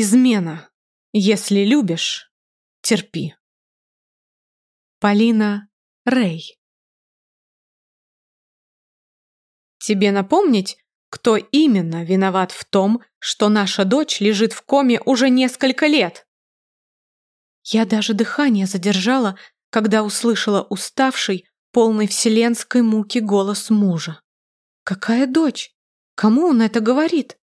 Измена. Если любишь, терпи. Полина Рэй. Тебе напомнить, кто именно виноват в том, что наша дочь лежит в коме уже несколько лет? Я даже дыхание задержала, когда услышала уставший, полный вселенской муки голос мужа. Какая дочь? Кому он это говорит?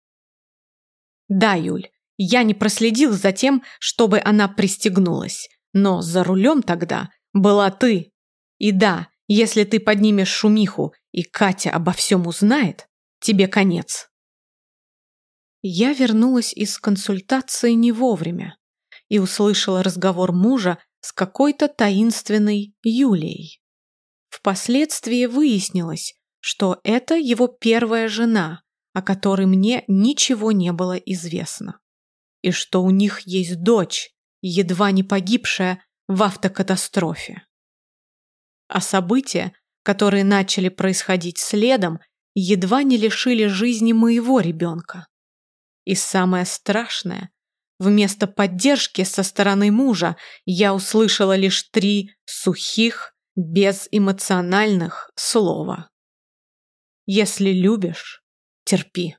Да, Юль, я не проследил за тем, чтобы она пристегнулась, но за рулем тогда была ты. И да, если ты поднимешь шумиху, и Катя обо всем узнает, тебе конец. Я вернулась из консультации не вовремя и услышала разговор мужа с какой-то таинственной Юлией. Впоследствии выяснилось, что это его первая жена, о которой мне ничего не было известно, и что у них есть дочь, едва не погибшая в автокатастрофе. А события, которые начали происходить следом, едва не лишили жизни моего ребенка. И самое страшное, вместо поддержки со стороны мужа я услышала лишь три сухих, безэмоциональных слова. Если любишь, терпи.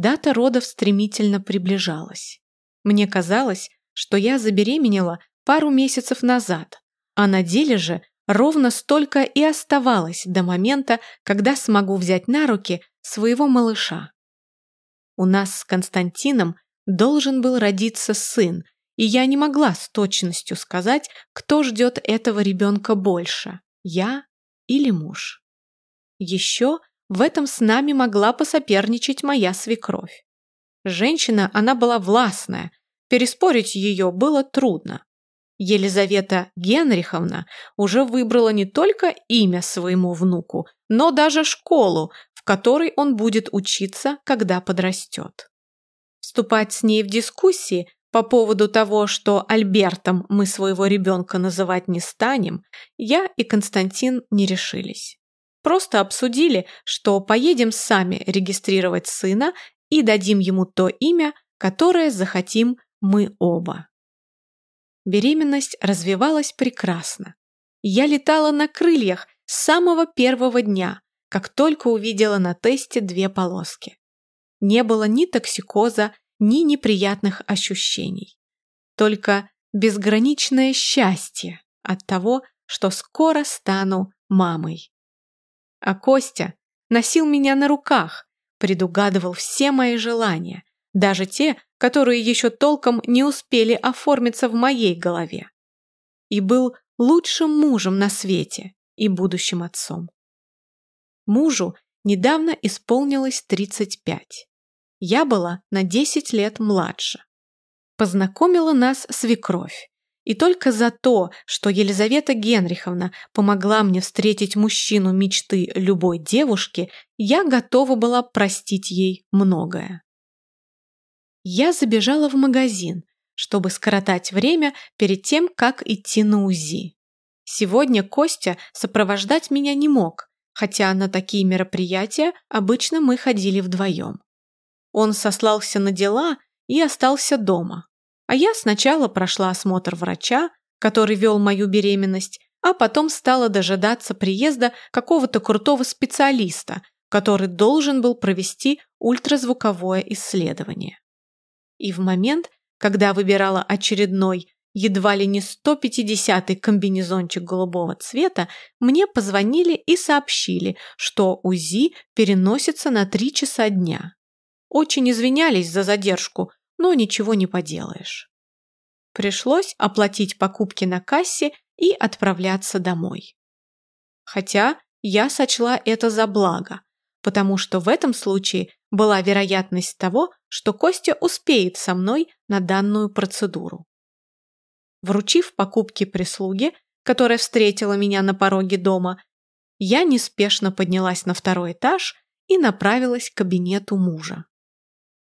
Дата родов стремительно приближалась. Мне казалось, что я забеременела пару месяцев назад, а на деле же ровно столько и оставалось до момента, когда смогу взять на руки своего малыша. У нас с Константином должен был родиться сын, и я не могла с точностью сказать, кто ждет этого ребенка больше, я или муж. Еще в этом с нами могла посоперничать моя свекровь. Женщина она была властная, переспорить ее было трудно. Елизавета Генриховна уже выбрала не только имя своему внуку, но даже школу, в которой он будет учиться, когда подрастет. Вступать с ней в дискуссии по поводу того, что Альбертом мы своего ребенка называть не станем, я и Константин не решились. Просто обсудили, что поедем сами регистрировать сына и дадим ему то имя, которое захотим мы оба. Беременность развивалась прекрасно. Я летала на крыльях с самого первого дня, как только увидела на тесте две полоски. Не было ни токсикоза, ни неприятных ощущений. Только безграничное счастье от того, что скоро стану мамой. А Костя носил меня на руках, предугадывал все мои желания, даже те, которые еще толком не успели оформиться в моей голове. И был лучшим мужем на свете и будущим отцом. Мужу недавно исполнилось 35. Я была на 10 лет младше. Познакомила нас свекровь. И только за то, что Елизавета Генриховна помогла мне встретить мужчину мечты любой девушки, я готова была простить ей многое я забежала в магазин, чтобы скоротать время перед тем, как идти на УЗИ. Сегодня Костя сопровождать меня не мог, хотя на такие мероприятия обычно мы ходили вдвоем. Он сослался на дела и остался дома. А я сначала прошла осмотр врача, который вел мою беременность, а потом стала дожидаться приезда какого-то крутого специалиста, который должен был провести ультразвуковое исследование. И в момент, когда выбирала очередной, едва ли не 150-й комбинезончик голубого цвета, мне позвонили и сообщили, что УЗИ переносится на 3 часа дня. Очень извинялись за задержку, но ничего не поделаешь. Пришлось оплатить покупки на кассе и отправляться домой. Хотя я сочла это за благо, потому что в этом случае была вероятность того, что Костя успеет со мной на данную процедуру. Вручив покупки прислуге, которая встретила меня на пороге дома, я неспешно поднялась на второй этаж и направилась к кабинету мужа.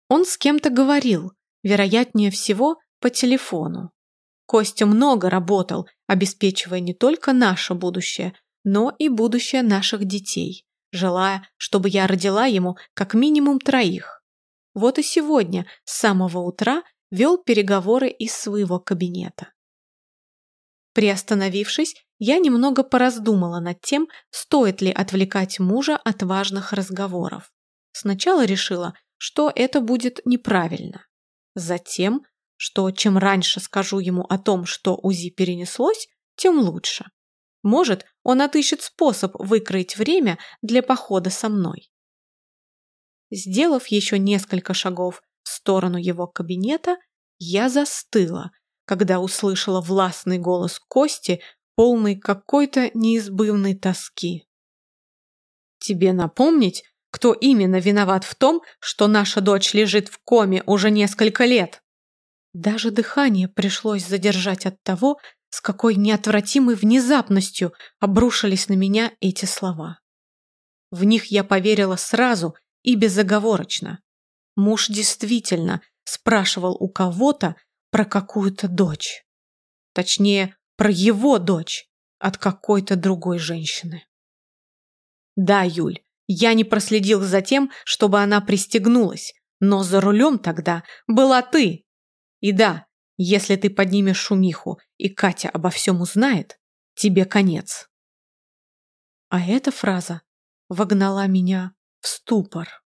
Он с кем-то говорил, вероятнее всего, по телефону. Костя много работал, обеспечивая не только наше будущее, но и будущее наших детей желая, чтобы я родила ему как минимум троих. вот и сегодня с самого утра вел переговоры из своего кабинета. Приостановившись, я немного пораздумала над тем, стоит ли отвлекать мужа от важных разговоров. Сначала решила, что это будет неправильно. Затем, что чем раньше скажу ему о том, что УЗИ перенеслось, тем лучше. Может, он отыщет способ выкроить время для похода со мной. Сделав еще несколько шагов в сторону его кабинета, я застыла, когда услышала властный голос Кости, полный какой-то неизбывной тоски. «Тебе напомнить, кто именно виноват в том, что наша дочь лежит в коме уже несколько лет?» Даже дыхание пришлось задержать от того, с какой неотвратимой внезапностью обрушились на меня эти слова. В них я поверила сразу и безоговорочно. Муж действительно спрашивал у кого-то про какую-то дочь. Точнее, про его дочь от какой-то другой женщины. Да, Юль, я не проследил за тем, чтобы она пристегнулась, но за рулем тогда была ты. И да, если ты поднимешь шумиху, и Катя обо всем узнает, тебе конец. А эта фраза вогнала меня в ступор.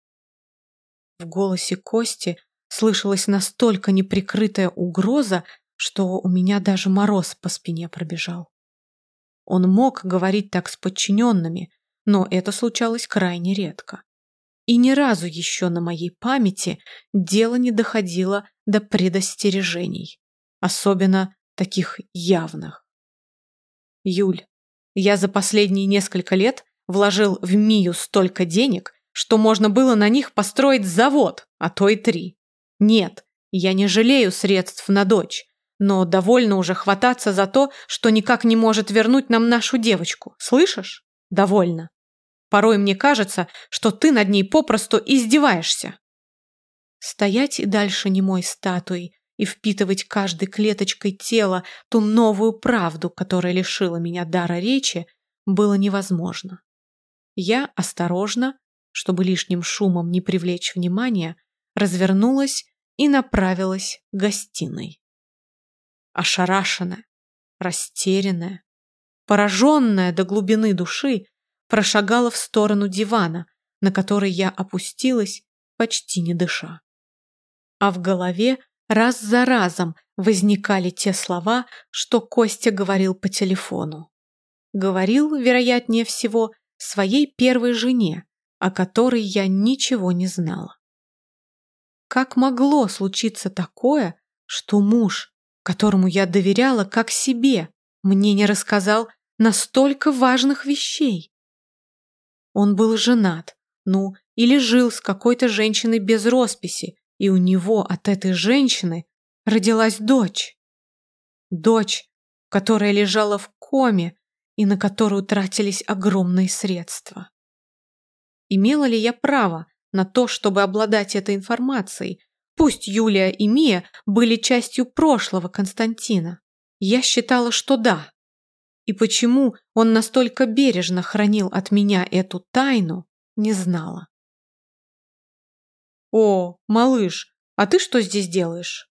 В голосе Кости слышалась настолько неприкрытая угроза, что у меня даже мороз по спине пробежал. Он мог говорить так с подчиненными, но это случалось крайне редко. И ни разу еще на моей памяти дело не доходило до предостережений, особенно таких явных. Юль, я за последние несколько лет вложил в Мию столько денег, что можно было на них построить завод, а то и три. Нет, я не жалею средств на дочь, но довольно уже хвататься за то, что никак не может вернуть нам нашу девочку. Слышишь? Довольно. Порой мне кажется, что ты над ней попросту издеваешься. Стоять и дальше немой статуей и впитывать каждой клеточкой тела ту новую правду, которая лишила меня дара речи, было невозможно. Я осторожно, чтобы лишним шумом не привлечь внимания, развернулась и направилась к гостиной. Ошарашенная, растерянная, пораженная до глубины души, прошагала в сторону дивана, на который я опустилась, почти не дыша. А в голове раз за разом возникали те слова, что Костя говорил по телефону. Говорил, вероятнее всего, своей первой жене, о которой я ничего не знала. Как могло случиться такое, что муж, которому я доверяла как себе, мне не рассказал настолько важных вещей? Он был женат, ну, или жил с какой-то женщиной без росписи, и у него от этой женщины родилась дочь. Дочь, которая лежала в коме и на которую тратились огромные средства. Имела ли я право на то, чтобы обладать этой информацией. Пусть Юлия и Мия были частью прошлого Константина. Я считала, что да. И почему он настолько бережно хранил от меня эту тайну, не знала. «О, малыш, а ты что здесь делаешь?»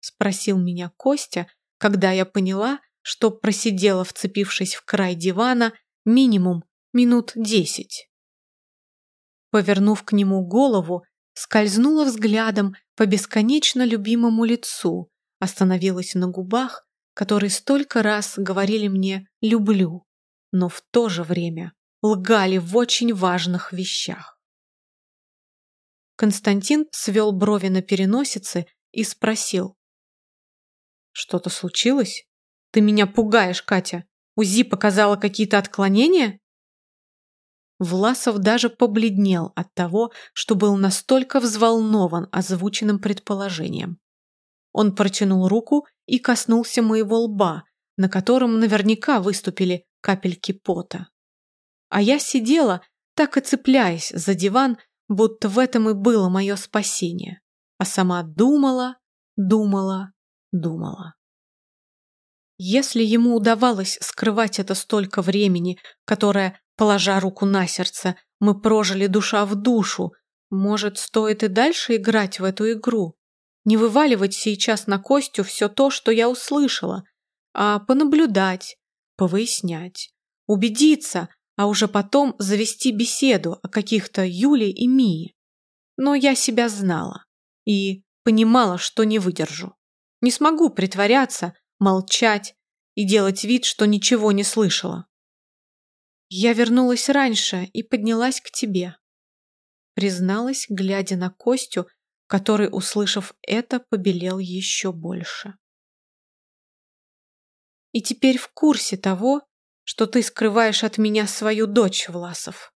Спросил меня Костя, когда я поняла, что просидела, вцепившись в край дивана, минимум минут десять. Повернув к нему голову, скользнула взглядом по бесконечно любимому лицу, остановилась на губах, которые столько раз говорили мне «люблю», но в то же время лгали в очень важных вещах. Константин свел брови на переносице и спросил. «Что-то случилось? Ты меня пугаешь, Катя. УЗИ показала какие-то отклонения?» Власов даже побледнел от того, что был настолько взволнован озвученным предположением. Он протянул руку и коснулся моего лба, на котором наверняка выступили капельки пота. А я сидела, так и цепляясь за диван, будто в этом и было мое спасение, а сама думала, думала, думала. Если ему удавалось скрывать это столько времени, которое Положа руку на сердце, мы прожили душа в душу, Может, стоит и дальше играть в эту игру? Не вываливать сейчас на Костю все то, что я услышала, а понаблюдать, повыяснять, убедиться, а уже потом завести беседу о каких-то Юле и Мии. Но я себя знала и понимала, что не выдержу. Не смогу притворяться, молчать и делать вид, что ничего не слышала. Я вернулась раньше и поднялась к тебе. Призналась, глядя на Костю, который, услышав это, побелел еще больше. И теперь в курсе того, что ты скрываешь от меня свою дочь, Власов.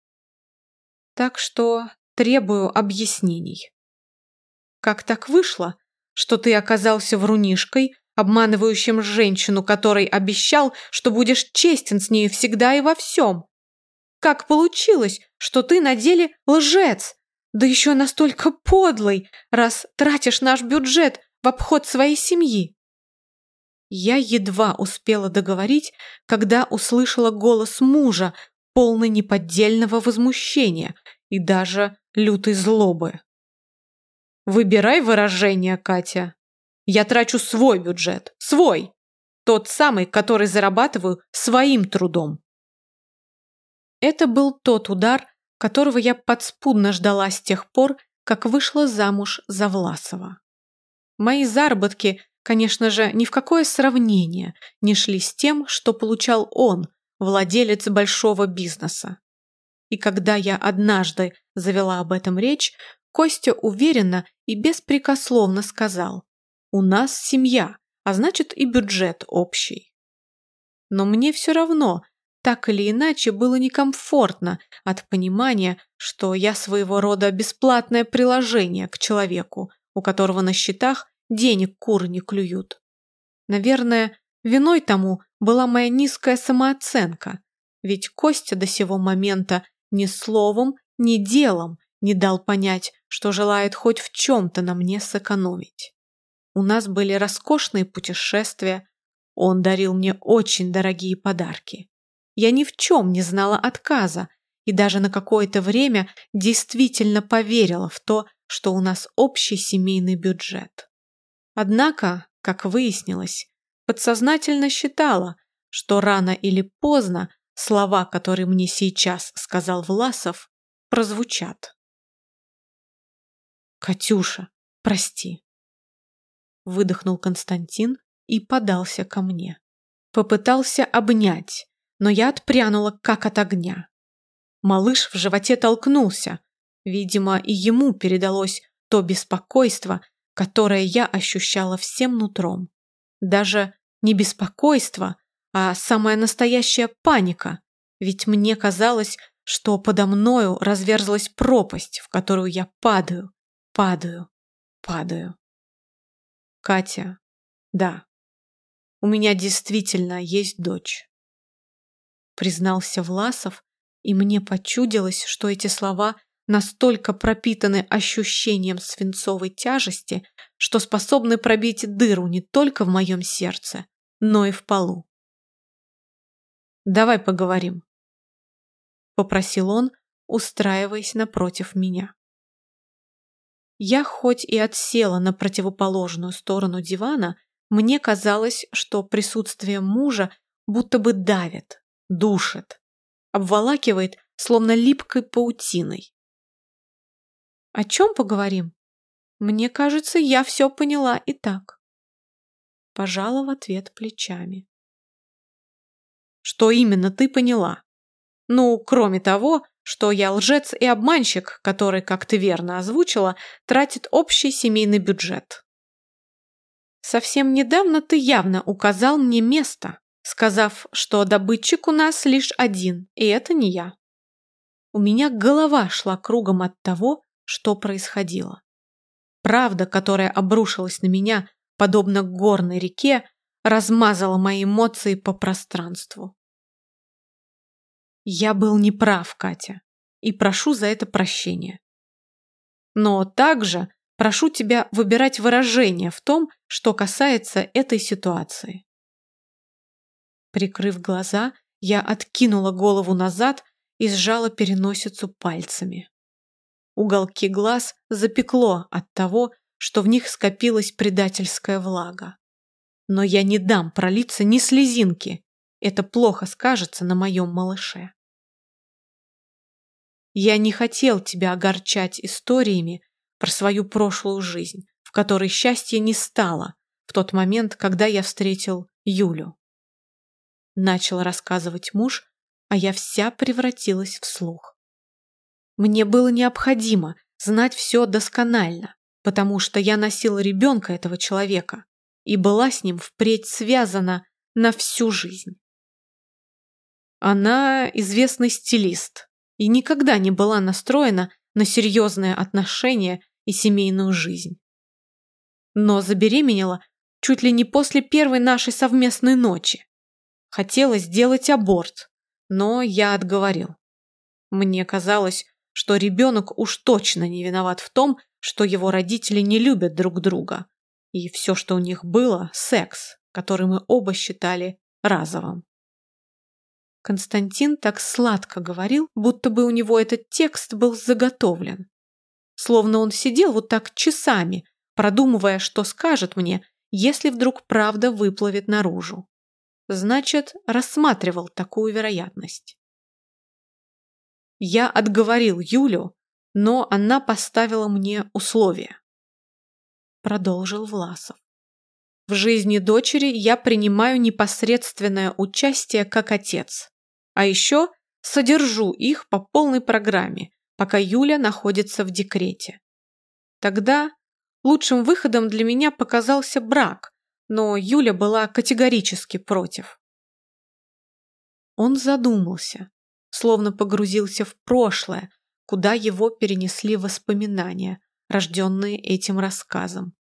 Так что требую объяснений. Как так вышло, что ты оказался врунишкой, обманывающим женщину, которой обещал, что будешь честен с ней всегда и во всем? Как получилось, что ты на деле лжец, да еще настолько подлый, раз тратишь наш бюджет в обход своей семьи? Я едва успела договорить, когда услышала голос мужа, полный неподдельного возмущения и даже лютой злобы. «Выбирай выражение, Катя. Я трачу свой бюджет, свой, тот самый, который зарабатываю своим трудом». Это был тот удар, которого я подспудно ждала с тех пор, как вышла замуж за Власова. Мои заработки конечно же, ни в какое сравнение не шли с тем, что получал он, владелец большого бизнеса. И когда я однажды завела об этом речь, Костя уверенно и беспрекословно сказал «У нас семья, а значит и бюджет общий». Но мне все равно, так или иначе, было некомфортно от понимания, что я своего рода бесплатное приложение к человеку, у которого на счетах денег куры не клюют. Наверное, виной тому была моя низкая самооценка, ведь Костя до сего момента ни словом, ни делом не дал понять, что желает хоть в чем-то на мне сэкономить. У нас были роскошные путешествия, он дарил мне очень дорогие подарки. Я ни в чем не знала отказа и даже на какое-то время действительно поверила в то, что у нас общий семейный бюджет. Однако, как выяснилось, подсознательно считала, что рано или поздно слова, которые мне сейчас сказал Власов, прозвучат. «Катюша, прости», — выдохнул Константин и подался ко мне. Попытался обнять, но я отпрянула, как от огня. Малыш в животе толкнулся. Видимо, и ему передалось то беспокойство, которое я ощущала всем нутром. Даже не беспокойство, а самая настоящая паника, ведь мне казалось, что подо мною разверзлась пропасть, в которую я падаю, падаю, падаю. Катя, да, у меня действительно есть дочь. Признался Власов, и мне почудилось, что эти слова настолько пропитаны ощущением свинцовой тяжести, что способны пробить дыру не только в моем сердце, но и в полу. «Давай поговорим», — попросил он, устраиваясь напротив меня. Я хоть и отсела на противоположную сторону дивана, мне казалось, что присутствие мужа будто бы давит, душит, обволакивает, словно липкой паутиной. О чем поговорим? Мне кажется, я все поняла и так. Пожала в ответ плечами. Что именно ты поняла? Ну, кроме того, что я лжец и обманщик, который, как ты верно озвучила, тратит общий семейный бюджет. Совсем недавно ты явно указал мне место, сказав, что добытчик у нас лишь один, и это не я. У меня голова шла кругом от того, что происходило. Правда, которая обрушилась на меня, подобно горной реке, размазала мои эмоции по пространству. Я был неправ, Катя, и прошу за это прощения. Но также прошу тебя выбирать выражение в том, что касается этой ситуации. Прикрыв глаза, я откинула голову назад и сжала переносицу пальцами. Уголки глаз запекло от того, что в них скопилась предательская влага. Но я не дам пролиться ни слезинки. Это плохо скажется на моем малыше. Я не хотел тебя огорчать историями про свою прошлую жизнь, в которой счастья не стало в тот момент, когда я встретил Юлю. Начал рассказывать муж, а я вся превратилась в слух. Мне было необходимо знать все досконально, потому что я носила ребенка этого человека и была с ним впредь связана на всю жизнь. Она известный стилист и никогда не была настроена на серьезные отношения и семейную жизнь. Но забеременела чуть ли не после первой нашей совместной ночи. Хотела сделать аборт, но я отговорил. Мне казалось, что ребенок уж точно не виноват в том, что его родители не любят друг друга. И все, что у них было – секс, который мы оба считали разовым. Константин так сладко говорил, будто бы у него этот текст был заготовлен. Словно он сидел вот так часами, продумывая, что скажет мне, если вдруг правда выплывет наружу. Значит, рассматривал такую вероятность. Я отговорил Юлю, но она поставила мне условия. Продолжил Власов. В жизни дочери я принимаю непосредственное участие как отец. А еще содержу их по полной программе, пока Юля находится в декрете. Тогда лучшим выходом для меня показался брак, но Юля была категорически против. Он задумался, словно погрузился в прошлое, куда его перенесли воспоминания, рожденные этим рассказом.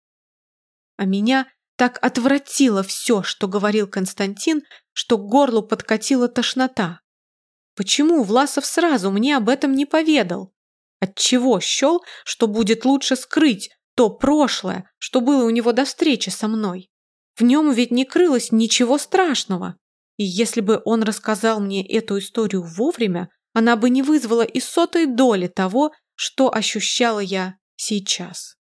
А меня так отвратило все, что говорил Константин, что к горлу подкатила тошнота. Почему Власов сразу мне об этом не поведал? Отчего счел, что будет лучше скрыть то прошлое, что было у него до встречи со мной? В нем ведь не крылось ничего страшного. И если бы он рассказал мне эту историю вовремя, она бы не вызвала и сотой доли того, что ощущала я сейчас.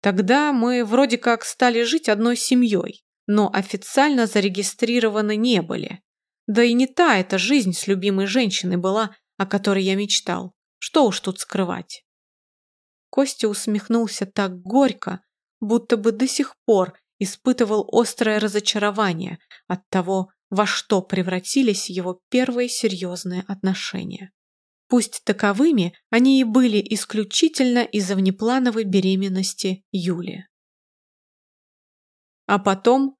Тогда мы вроде как стали жить одной семьей, но официально зарегистрированы не были. Да и не та эта жизнь с любимой женщиной была, о которой я мечтал. Что уж тут скрывать. Костя усмехнулся так горько, будто бы до сих пор испытывал острое разочарование от того, во что превратились его первые серьезные отношения. Пусть таковыми они и были исключительно из-за внеплановой беременности Юли. А потом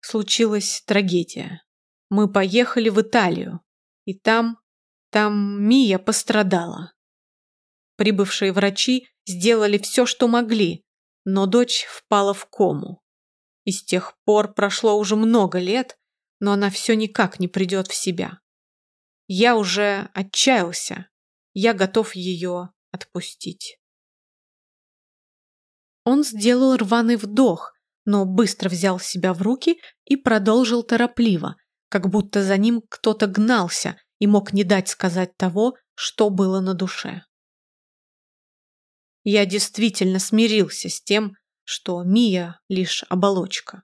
случилась трагедия мы поехали в Италию, и там, там Мия пострадала. Прибывшие врачи сделали все, что могли, но дочь впала в кому. И с тех пор прошло уже много лет, но она все никак не придет в себя. Я уже отчаялся, я готов ее отпустить. Он сделал рваный вдох, но быстро взял себя в руки и продолжил торопливо, как будто за ним кто-то гнался и мог не дать сказать того, что было на душе. Я действительно смирился с тем, что Мия лишь оболочка.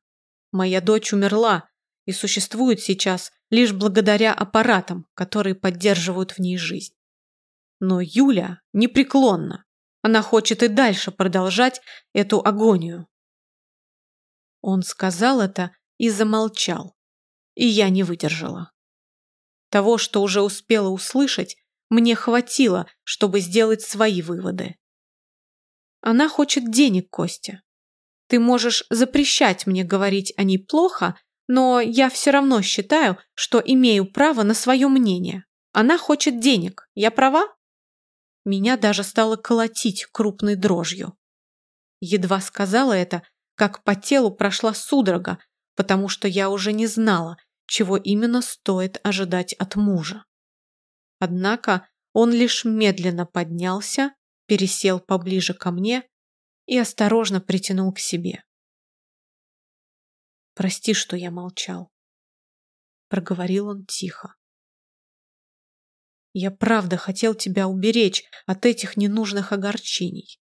Моя дочь умерла и существует сейчас лишь благодаря аппаратам, которые поддерживают в ней жизнь. Но Юля непреклонна. Она хочет и дальше продолжать эту агонию. Он сказал это и замолчал, и я не выдержала. Того, что уже успела услышать, мне хватило, чтобы сделать свои выводы. Она хочет денег, Костя. Ты можешь запрещать мне говорить о ней плохо, но я все равно считаю, что имею право на свое мнение. Она хочет денег. Я права? Меня даже стало колотить крупной дрожью. Едва сказала это, как по телу прошла судорога, потому что я уже не знала, чего именно стоит ожидать от мужа. Однако он лишь медленно поднялся, пересел поближе ко мне и осторожно притянул к себе. «Прости, что я молчал», — проговорил он тихо. Я правда хотел тебя уберечь от этих ненужных огорчений.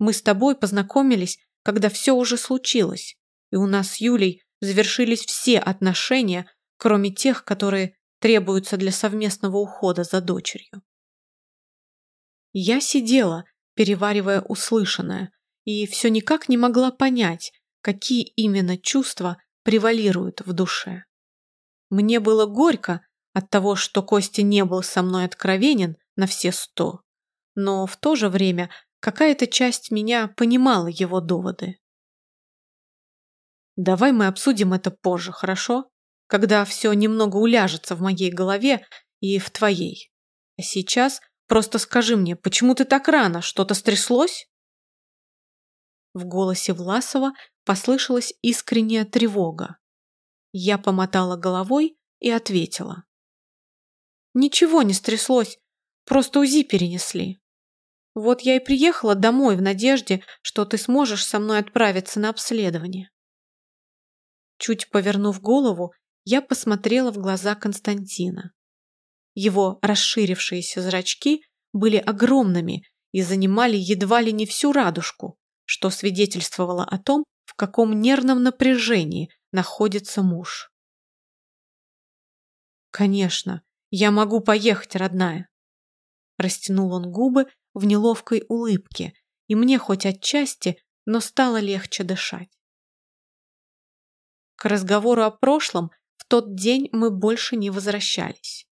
Мы с тобой познакомились, когда все уже случилось, и у нас с Юлей завершились все отношения, кроме тех, которые требуются для совместного ухода за дочерью. Я сидела, переваривая услышанное, и все никак не могла понять, какие именно чувства превалируют в душе. Мне было горько от того, что Костя не был со мной откровенен на все сто, но в то же время какая-то часть меня понимала его доводы. Давай мы обсудим это позже, хорошо? Когда все немного уляжется в моей голове и в твоей. А сейчас просто скажи мне, почему ты так рано? Что-то стряслось? В голосе Власова послышалась искренняя тревога. Я помотала головой и ответила. Ничего не стряслось, просто УЗИ перенесли. Вот я и приехала домой в надежде, что ты сможешь со мной отправиться на обследование. Чуть повернув голову, я посмотрела в глаза Константина. Его расширившиеся зрачки были огромными и занимали едва ли не всю радужку, что свидетельствовало о том, в каком нервном напряжении находится муж. «Конечно, я могу поехать, родная!» Растянул он губы в неловкой улыбке, и мне хоть отчасти, но стало легче дышать. К разговору о прошлом в тот день мы больше не возвращались.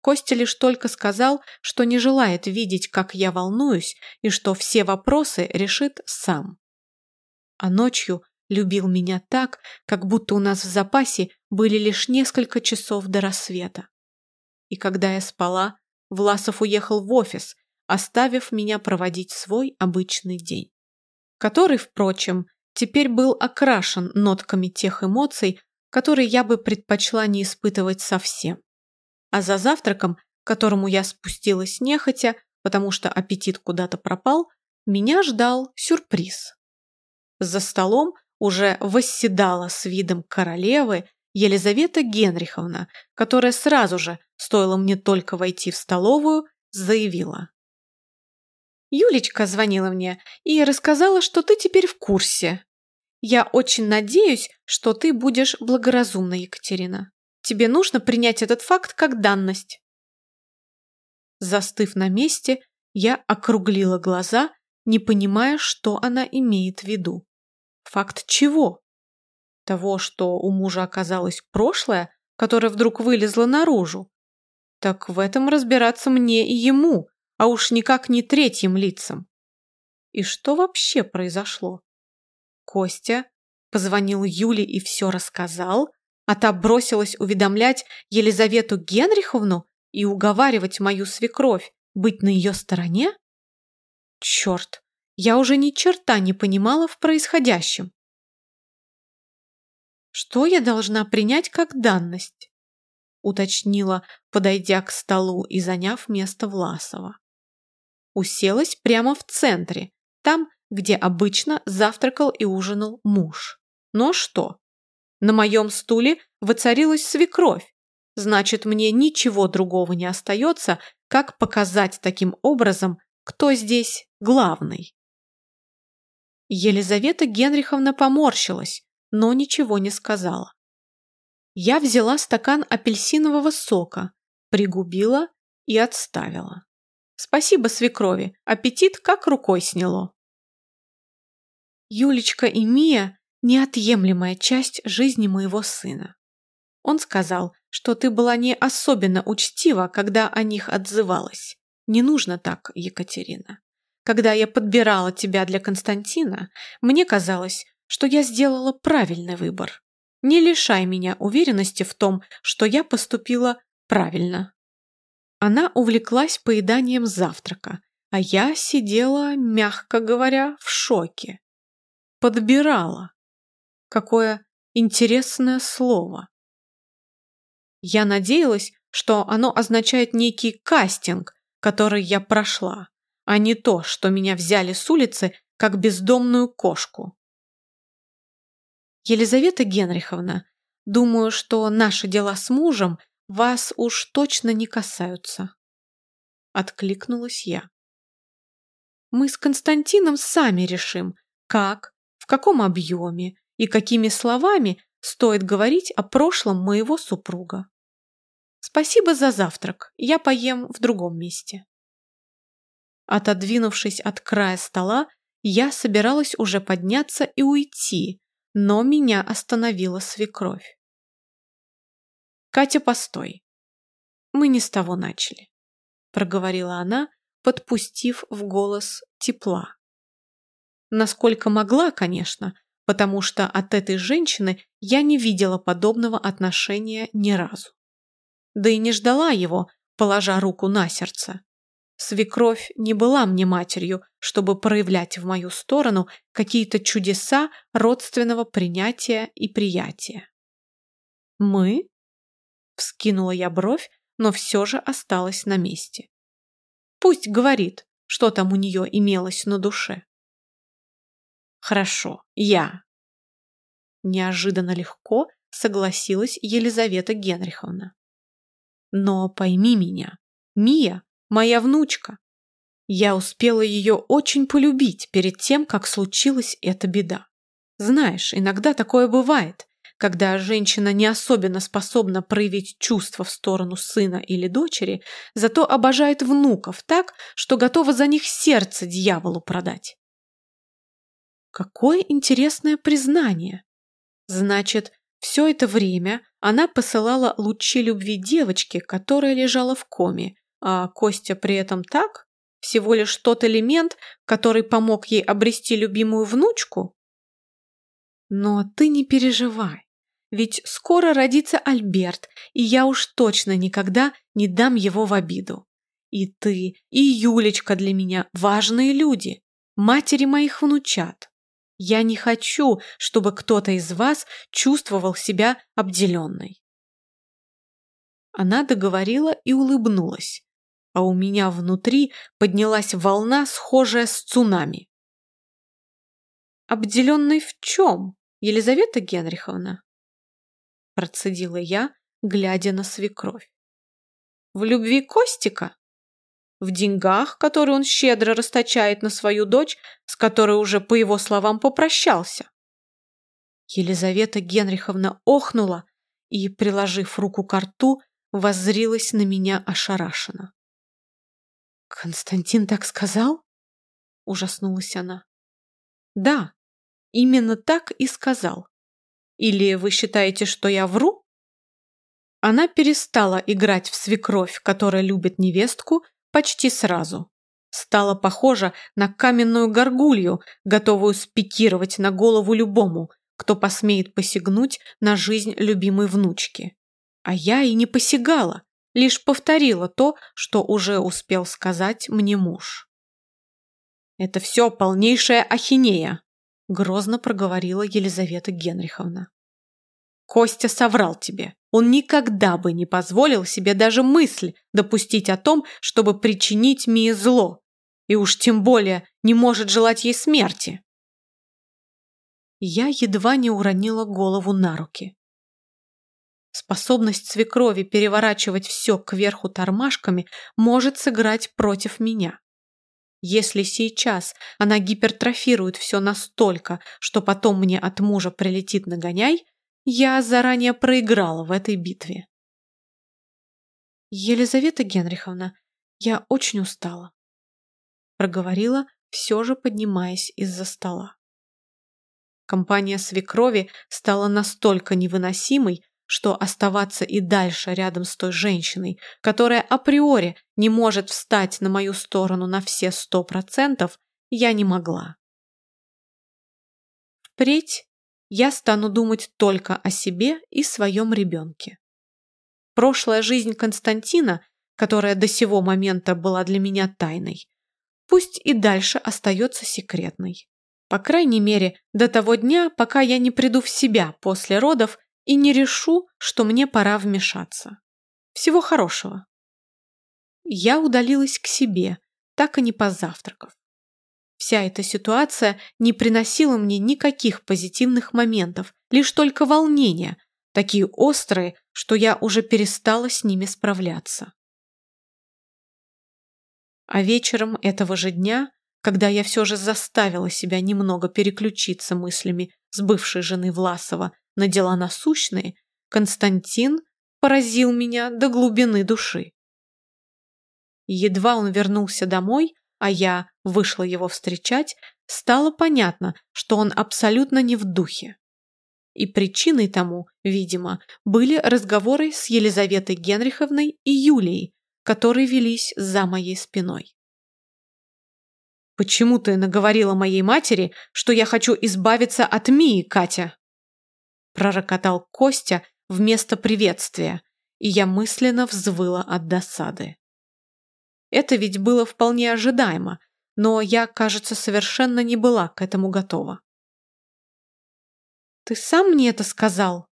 Костя лишь только сказал, что не желает видеть, как я волнуюсь, и что все вопросы решит сам. А ночью любил меня так, как будто у нас в запасе были лишь несколько часов до рассвета. И когда я спала, Власов уехал в офис, оставив меня проводить свой обычный день. Который, впрочем, теперь был окрашен нотками тех эмоций, которые я бы предпочла не испытывать совсем. А за завтраком, к которому я спустилась нехотя, потому что аппетит куда-то пропал, меня ждал сюрприз. За столом уже восседала с видом королевы Елизавета Генриховна, которая сразу же, стоило мне только войти в столовую, заявила. «Юлечка звонила мне и рассказала, что ты теперь в курсе. Я очень надеюсь, что ты будешь благоразумна, Екатерина. Тебе нужно принять этот факт как данность». Застыв на месте, я округлила глаза, не понимая, что она имеет в виду. Факт чего? Того, что у мужа оказалось прошлое, которое вдруг вылезло наружу. Так в этом разбираться мне и ему, а уж никак не третьим лицам. И что вообще произошло? Костя позвонил Юле и все рассказал, а та бросилась уведомлять Елизавету Генриховну и уговаривать мою свекровь быть на ее стороне? Черт, я уже ни черта не понимала в происходящем. «Что я должна принять как данность?» уточнила, подойдя к столу и заняв место Власова. Уселась прямо в центре, там, где обычно завтракал и ужинал муж. Но что? На моем стуле воцарилась свекровь. Значит, мне ничего другого не остается, как показать таким образом, кто здесь главный. Елизавета Генриховна поморщилась, но ничего не сказала. Я взяла стакан апельсинового сока, пригубила и отставила. Спасибо свекрови, аппетит как рукой сняло. Юлечка и Мия – неотъемлемая часть жизни моего сына. Он сказал, что ты была не особенно учтива, когда о них отзывалась. Не нужно так, Екатерина. Когда я подбирала тебя для Константина, мне казалось, что я сделала правильный выбор. Не лишай меня уверенности в том, что я поступила правильно. Она увлеклась поеданием завтрака, а я сидела, мягко говоря, в шоке. Подбирала. Какое интересное слово. Я надеялась, что оно означает некий кастинг, который я прошла а не то, что меня взяли с улицы, как бездомную кошку. Елизавета Генриховна, думаю, что наши дела с мужем вас уж точно не касаются. Откликнулась я. Мы с Константином сами решим, как, в каком объеме и какими словами стоит говорить о прошлом моего супруга. Спасибо за завтрак, я поем в другом месте. Отодвинувшись от края стола, я собиралась уже подняться и уйти, но меня остановила свекровь. «Катя, постой. Мы не с того начали», — проговорила она, подпустив в голос тепла. Насколько могла, конечно, потому что от этой женщины я не видела подобного отношения ни разу. Да и не ждала его, положа руку на сердце. Свекровь не была мне матерью, чтобы проявлять в мою сторону какие-то чудеса родственного принятия и приятия. «Мы?» – вскинула я бровь, но все же осталась на месте. Пусть говорит, что там у нее имелось на душе. Хорошо, я. Неожиданно легко согласилась Елизавета Генриховна. Но пойми меня, Мия – моя внучка. Я успела ее очень полюбить перед тем, как случилась эта беда. Знаешь, иногда такое бывает, когда женщина не особенно способна проявить чувства в сторону сына или дочери, зато обожает внуков так, что готова за них сердце дьяволу продать. Какое интересное признание! Значит, все это время она посылала лучи любви девочке, которая лежала в коме, а Костя при этом так? Всего лишь тот элемент, который помог ей обрести любимую внучку? Но ты не переживай. Ведь скоро родится Альберт, и я уж точно никогда не дам его в обиду. И ты, и Юлечка для меня важные люди, матери моих внучат. Я не хочу, чтобы кто-то из вас чувствовал себя обделенной. Она договорила и улыбнулась, а у меня внутри поднялась волна, схожая с цунами. «Обделенной в чем, Елизавета Генриховна?» процедила я, глядя на свекровь. В любви Костика? В деньгах, которые он щедро расточает на свою дочь, с которой уже, по его словам, попрощался. Елизавета Генриховна охнула и, приложив руку к рту, воззрилась на меня ошарашенно. «Константин так сказал?» – ужаснулась она. «Да, именно так и сказал. Или вы считаете, что я вру? Она перестала играть в свекровь, которая любит невестку, почти сразу. Стала похожа на каменную горгулью, готовую спикировать на голову любому, кто посмеет посягнуть на жизнь любимой внучки. А я и не посягала, лишь повторила то, что уже успел сказать мне муж. «Это все полнейшая ахинея», грозно проговорила Елизавета Генриховна. Костя соврал тебе. Он никогда бы не позволил себе даже мысль допустить о том, чтобы причинить Мии зло. И уж тем более не может желать ей смерти. Я едва не уронила голову на руки. Способность свекрови переворачивать все кверху тормашками может сыграть против меня. Если сейчас она гипертрофирует все настолько, что потом мне от мужа прилетит нагоняй, я заранее проиграла в этой битве. Елизавета Генриховна, я очень устала. Проговорила, все же поднимаясь из-за стола. Компания свекрови стала настолько невыносимой, что оставаться и дальше рядом с той женщиной, которая априори не может встать на мою сторону на все сто процентов, я не могла. Впредь я стану думать только о себе и своем ребенке. Прошлая жизнь Константина, которая до сего момента была для меня тайной, пусть и дальше остается секретной. По крайней мере, до того дня, пока я не приду в себя после родов и не решу, что мне пора вмешаться. Всего хорошего. Я удалилась к себе, так и не позавтракав. Вся эта ситуация не приносила мне никаких позитивных моментов, лишь только волнение, такие острые, что я уже перестала с ними справляться. А вечером этого же дня, когда я все же заставила себя немного переключиться мыслями с бывшей жены Власова на дела насущные, Константин поразил меня до глубины души. Едва он вернулся домой, а я вышла его встречать, стало понятно, что он абсолютно не в духе. И причиной тому, видимо, были разговоры с Елизаветой Генриховной и Юлией, которые велись за моей спиной. «Почему ты наговорила моей матери, что я хочу избавиться от Мии, Катя?» пророкотал Костя вместо приветствия, и я мысленно взвыла от досады. Это ведь было вполне ожидаемо, но я, кажется, совершенно не была к этому готова. «Ты сам мне это сказал?»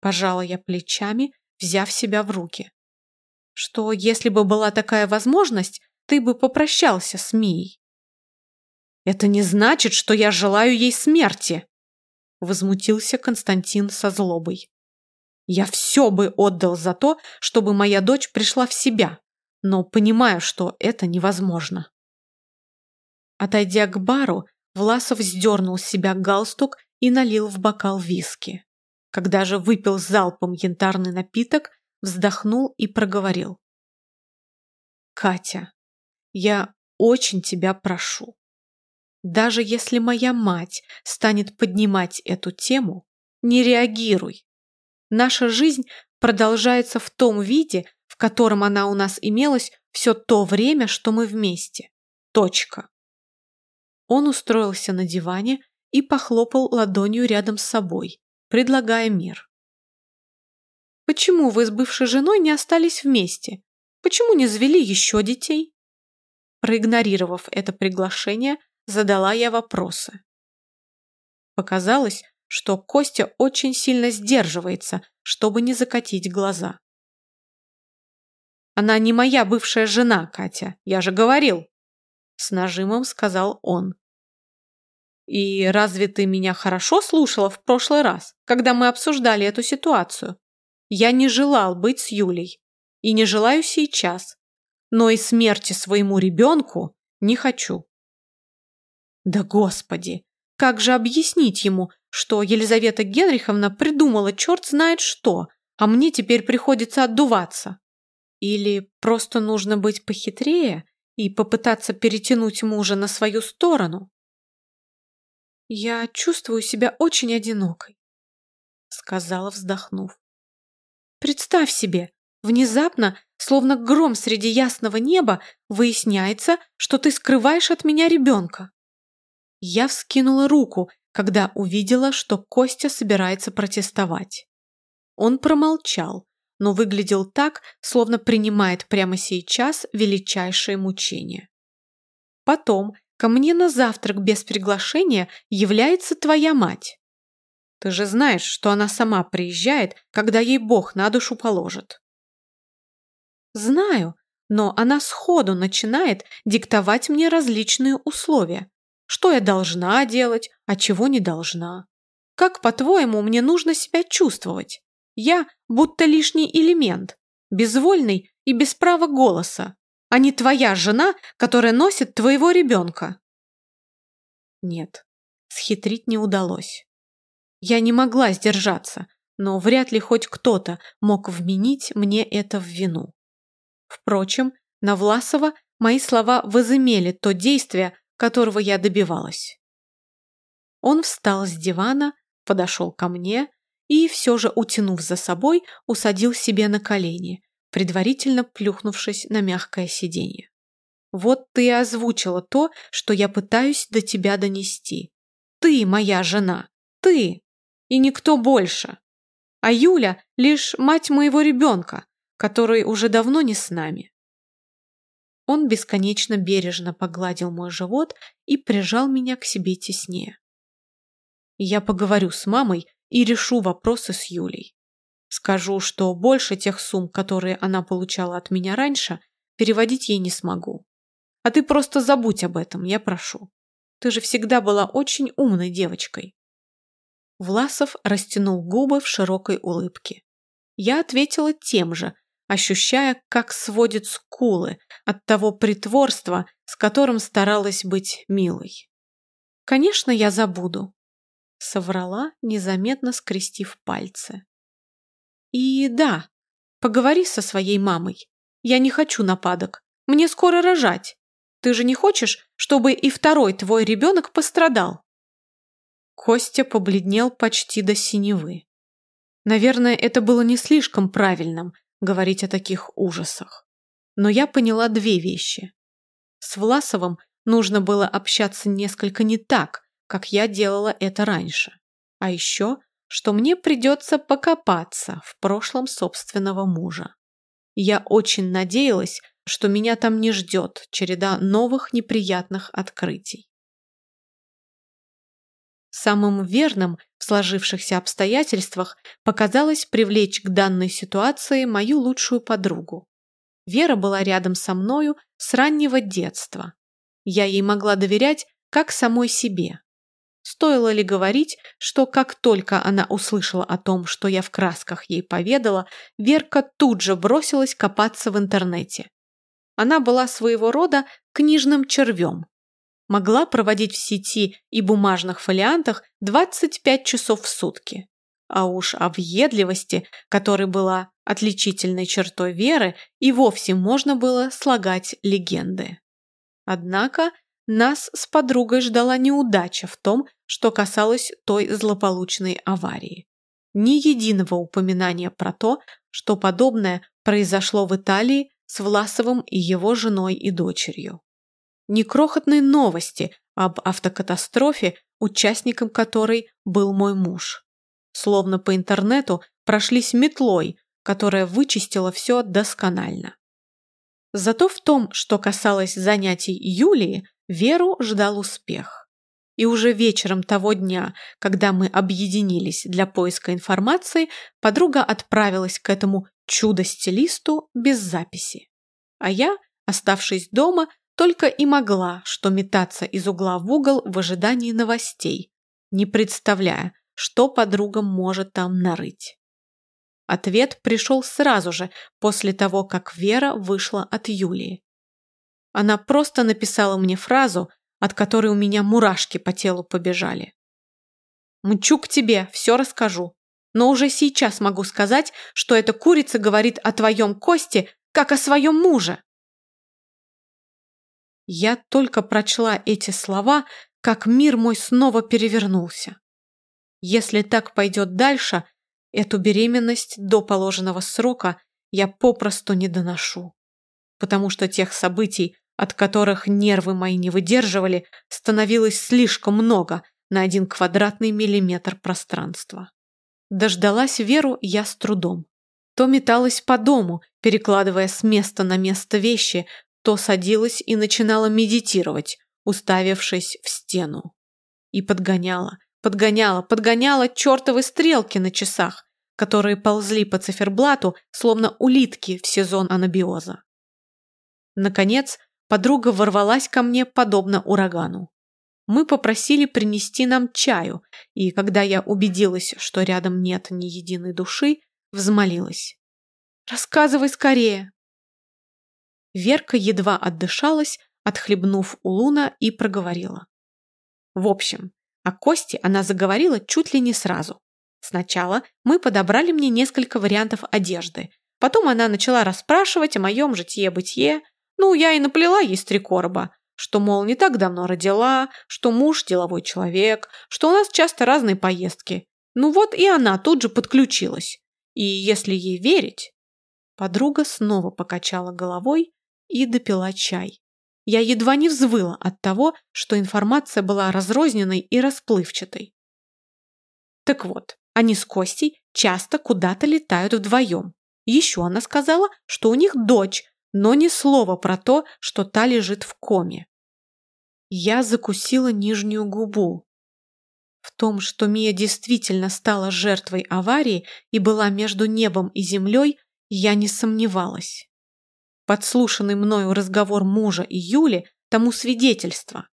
Пожала я плечами, взяв себя в руки. «Что, если бы была такая возможность, ты бы попрощался с Мией?» «Это не значит, что я желаю ей смерти!» Возмутился Константин со злобой. «Я все бы отдал за то, чтобы моя дочь пришла в себя, но понимаю, что это невозможно. Отойдя к бару, Власов сдернул с себя галстук и налил в бокал виски. Когда же выпил залпом янтарный напиток, вздохнул и проговорил. «Катя, я очень тебя прошу. Даже если моя мать станет поднимать эту тему, не реагируй. Наша жизнь продолжается в том виде, котором она у нас имелась все то время, что мы вместе. Точка. Он устроился на диване и похлопал ладонью рядом с собой, предлагая мир. «Почему вы с бывшей женой не остались вместе? Почему не завели еще детей?» Проигнорировав это приглашение, задала я вопросы. Показалось, что Костя очень сильно сдерживается, чтобы не закатить глаза. Она не моя бывшая жена, Катя, я же говорил. С нажимом сказал он. И разве ты меня хорошо слушала в прошлый раз, когда мы обсуждали эту ситуацию? Я не желал быть с Юлей. И не желаю сейчас. Но и смерти своему ребенку не хочу. Да господи, как же объяснить ему, что Елизавета Генриховна придумала черт знает что, а мне теперь приходится отдуваться? Или просто нужно быть похитрее и попытаться перетянуть мужа на свою сторону? «Я чувствую себя очень одинокой», — сказала, вздохнув. «Представь себе, внезапно, словно гром среди ясного неба, выясняется, что ты скрываешь от меня ребенка». Я вскинула руку, когда увидела, что Костя собирается протестовать. Он промолчал, но выглядел так, словно принимает прямо сейчас величайшее мучение. Потом ко мне на завтрак без приглашения является твоя мать. Ты же знаешь, что она сама приезжает, когда ей Бог на душу положит. Знаю, но она сходу начинает диктовать мне различные условия. Что я должна делать, а чего не должна. Как, по-твоему, мне нужно себя чувствовать? Я будто лишний элемент, безвольный и без права голоса, а не твоя жена, которая носит твоего ребенка. Нет, схитрить не удалось. Я не могла сдержаться, но вряд ли хоть кто-то мог вменить мне это в вину. Впрочем, на Власова мои слова возымели то действие, которого я добивалась. Он встал с дивана, подошел ко мне и, все же утянув за собой, усадил себе на колени, предварительно плюхнувшись на мягкое сиденье. «Вот ты и озвучила то, что я пытаюсь до тебя донести. Ты моя жена, ты, и никто больше. А Юля — лишь мать моего ребенка, который уже давно не с нами». Он бесконечно бережно погладил мой живот и прижал меня к себе теснее. «Я поговорю с мамой и решу вопросы с Юлей. Скажу, что больше тех сумм, которые она получала от меня раньше, переводить ей не смогу. А ты просто забудь об этом, я прошу. Ты же всегда была очень умной девочкой. Власов растянул губы в широкой улыбке. Я ответила тем же, ощущая, как сводит скулы от того притворства, с которым старалась быть милой. «Конечно, я забуду», — соврала, незаметно скрестив пальцы. «И да, поговори со своей мамой. Я не хочу нападок. Мне скоро рожать. Ты же не хочешь, чтобы и второй твой ребенок пострадал?» Костя побледнел почти до синевы. Наверное, это было не слишком правильным говорить о таких ужасах. Но я поняла две вещи. С Власовым нужно было общаться несколько не так, как я делала это раньше. А еще, что мне придется покопаться в прошлом собственного мужа. Я очень надеялась, что меня там не ждет череда новых неприятных открытий. Самым верным в сложившихся обстоятельствах показалось привлечь к данной ситуации мою лучшую подругу. Вера была рядом со мною с раннего детства. Я ей могла доверять как самой себе. Стоило ли говорить, что как только она услышала о том, что я в красках ей поведала, Верка тут же бросилась копаться в интернете. Она была своего рода книжным червем, могла проводить в сети и бумажных фолиантах 25 часов в сутки. А уж о въедливости, которой была отличительной чертой Веры, и вовсе можно было слагать легенды. Однако нас с подругой ждала неудача в том, что касалось той злополучной аварии. Ни единого упоминания про то, что подобное произошло в Италии с Власовым и его женой и дочерью ни крохотной новости об автокатастрофе, участником которой был мой муж. Словно по интернету прошлись метлой, которая вычистила все досконально. Зато в том, что касалось занятий Юлии, Веру ждал успех. И уже вечером того дня, когда мы объединились для поиска информации, подруга отправилась к этому чудо-стилисту без записи. А я, оставшись дома, только и могла, что метаться из угла в угол в ожидании новостей, не представляя, что подруга может там нарыть. Ответ пришел сразу же, после того, как Вера вышла от Юлии. Она просто написала мне фразу, от которой у меня мурашки по телу побежали. «Мчу к тебе, все расскажу. Но уже сейчас могу сказать, что эта курица говорит о твоем Косте, как о своем муже». Я только прочла эти слова, как мир мой снова перевернулся. Если так пойдет дальше, эту беременность до положенного срока я попросту не доношу. Потому что тех событий, от которых нервы мои не выдерживали, становилось слишком много на один квадратный миллиметр пространства. Дождалась Веру я с трудом. То металась по дому, перекладывая с места на место вещи, то садилась и начинала медитировать, уставившись в стену. И подгоняла, подгоняла, подгоняла чертовы стрелки на часах, которые ползли по циферблату, словно улитки в сезон анабиоза. Наконец, подруга ворвалась ко мне подобно урагану. Мы попросили принести нам чаю, и когда я убедилась, что рядом нет ни единой души, взмолилась. «Рассказывай скорее!» Верка едва отдышалась, отхлебнув у Луна и проговорила. В общем, о Косте она заговорила чуть ли не сразу. Сначала мы подобрали мне несколько вариантов одежды. Потом она начала расспрашивать о моем житье-бытие. Ну, я и наплела ей с. Что, мол, не так давно родила, что муж деловой человек, что у нас часто разные поездки. Ну вот и она тут же подключилась. И если ей верить... Подруга снова покачала головой, и допила чай. Я едва не взвыла от того, что информация была разрозненной и расплывчатой. Так вот, они с Костей часто куда-то летают вдвоем. Еще она сказала, что у них дочь, но ни слова про то, что та лежит в коме. Я закусила нижнюю губу. В том, что Мия действительно стала жертвой аварии и была между небом и землей, я не сомневалась. Подслушанный мною разговор мужа и Юли тому свидетельство.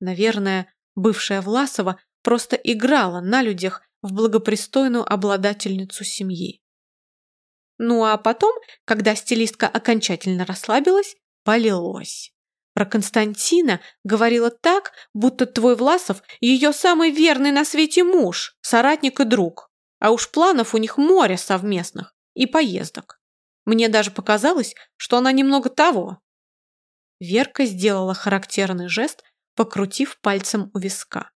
Наверное, бывшая Власова просто играла на людях в благопристойную обладательницу семьи. Ну а потом, когда стилистка окончательно расслабилась, полилось. Про Константина говорила так, будто твой Власов ее самый верный на свете муж, соратник и друг. А уж планов у них море совместных и поездок. Мне даже показалось, что она немного того. Верка сделала характерный жест, покрутив пальцем у виска.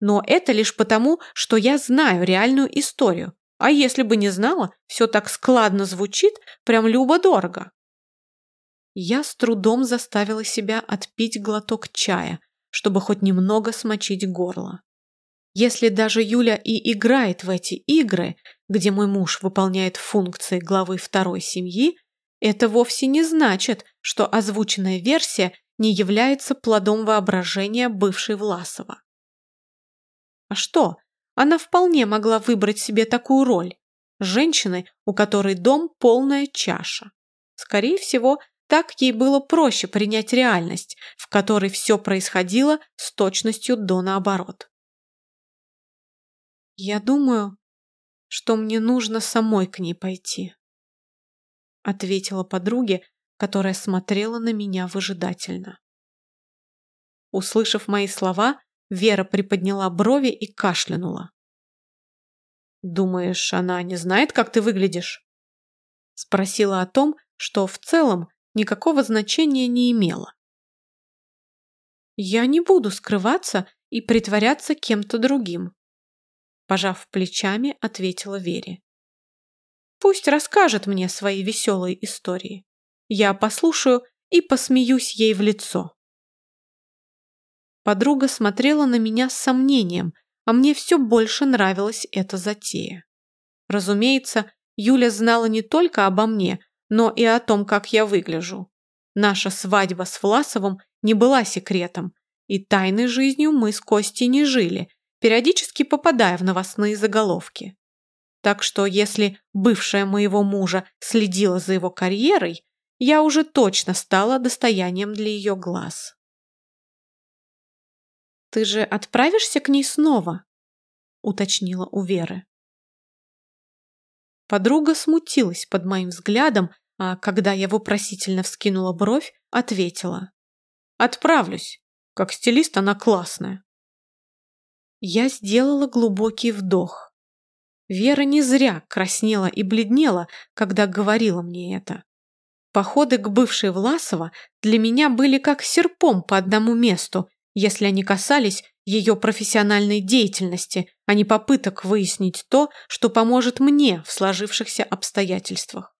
Но это лишь потому, что я знаю реальную историю. А если бы не знала, все так складно звучит, прям любо-дорого. Я с трудом заставила себя отпить глоток чая, чтобы хоть немного смочить горло. Если даже Юля и играет в эти игры, где мой муж выполняет функции главы второй семьи, это вовсе не значит, что озвученная версия не является плодом воображения бывшей Власова. А что, она вполне могла выбрать себе такую роль – женщины, у которой дом полная чаша. Скорее всего, так ей было проще принять реальность, в которой все происходило с точностью до наоборот. «Я думаю, что мне нужно самой к ней пойти», ответила подруге, которая смотрела на меня выжидательно. Услышав мои слова, Вера приподняла брови и кашлянула. «Думаешь, она не знает, как ты выглядишь?» Спросила о том, что в целом никакого значения не имело. «Я не буду скрываться и притворяться кем-то другим», пожав плечами, ответила Вере. «Пусть расскажет мне свои веселые истории. Я послушаю и посмеюсь ей в лицо». Подруга смотрела на меня с сомнением, а мне все больше нравилась эта затея. Разумеется, Юля знала не только обо мне, но и о том, как я выгляжу. Наша свадьба с Власовым не была секретом, и тайной жизнью мы с Костей не жили, периодически попадая в новостные заголовки. Так что если бывшая моего мужа следила за его карьерой, я уже точно стала достоянием для ее глаз. «Ты же отправишься к ней снова?» — уточнила у Веры. Подруга смутилась под моим взглядом, а когда я вопросительно вскинула бровь, ответила. «Отправлюсь. Как стилист она классная». Я сделала глубокий вдох. Вера не зря краснела и бледнела, когда говорила мне это. Походы к бывшей Власова для меня были как серпом по одному месту, если они касались ее профессиональной деятельности, а не попыток выяснить то, что поможет мне в сложившихся обстоятельствах.